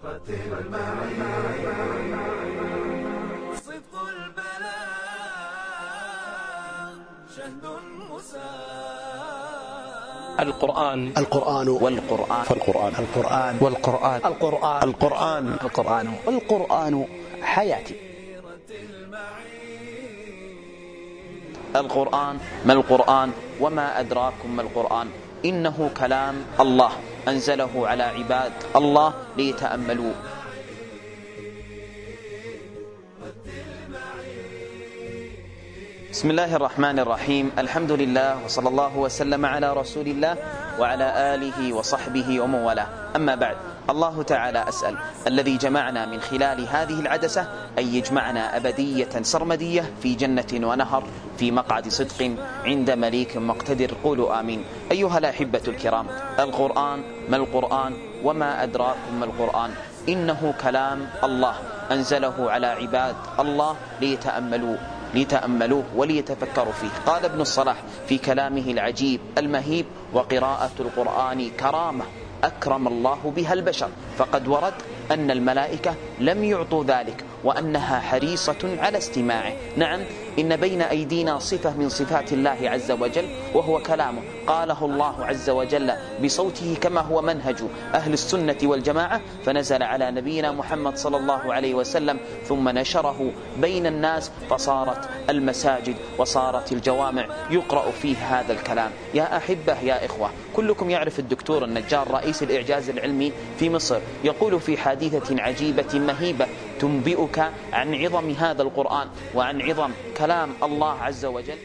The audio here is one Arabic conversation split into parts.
صدق البلاء شهد القرآن. القرآن. والقرآن. فالقرآن. القرآن. والقرآن. القرآن. القرآن. القرآن. القرآن. حياتي. القرآن. ما القرآن؟ وما أدراكم ما القرآن؟ إنه كلام الله. أنزله على عباد الله ليتأملوا. بسم الله الرحمن الرحيم. الحمد لله وصلى الله وسلم على رسول الله وعلى آله وصحبه ومن والاه. أما بعد. الله تعالى أسأل الذي جمعنا من خلال هذه العدسة أن يجمعنا أبدية سرمدية في جنة ونهر في مقعد صدق عند مليك مقتدر. قولوا آمين. أيها الأحبة الكرام القرآن ما القرآن وما أدراكم ما القرآن؟ إنه كلام الله أنزله على عباد الله ليتأملوا ليتأملوه وليتفكروا فيه. قال ابن الصلاح في كلامه العجيب المهيب وقراءة القرآن كرامة. أكرم الله بها البشر. فقد ورد أن الملائكة لم يعطوا ذلك وأنها حريصة على استماعه. نعم إن بين أيدينا صفة من صفات الله عز وجل وهو كلامه. قاله الله عز وجل بصوته كما هو منهج أهل السنة والجماعة فنزل على نبينا محمد صلى الله عليه وسلم ثم نشره بين الناس فصارت المساجد وصارت الجوامع يقرأ فيه هذا الكلام. يا أحبة يا إخوة كلكم يعرف الدكتور النجار رئيس الإعجاز العلمي في مصر يقول في حادثة عجيبة مهيبة تنبئك عن عظم هذا القرآن وعن عظم كلام الله عز وجل.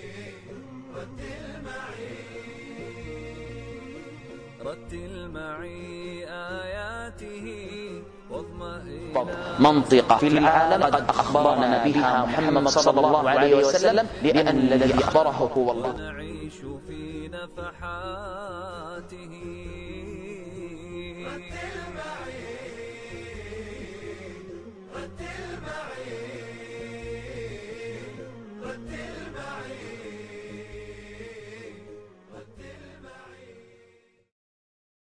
رتل معي آياته منطقة في العالم قد أخبرنا بها محمد صلى الله عليه وسلم لأن الذي أخبره هو الله. نعيش في نفحاته.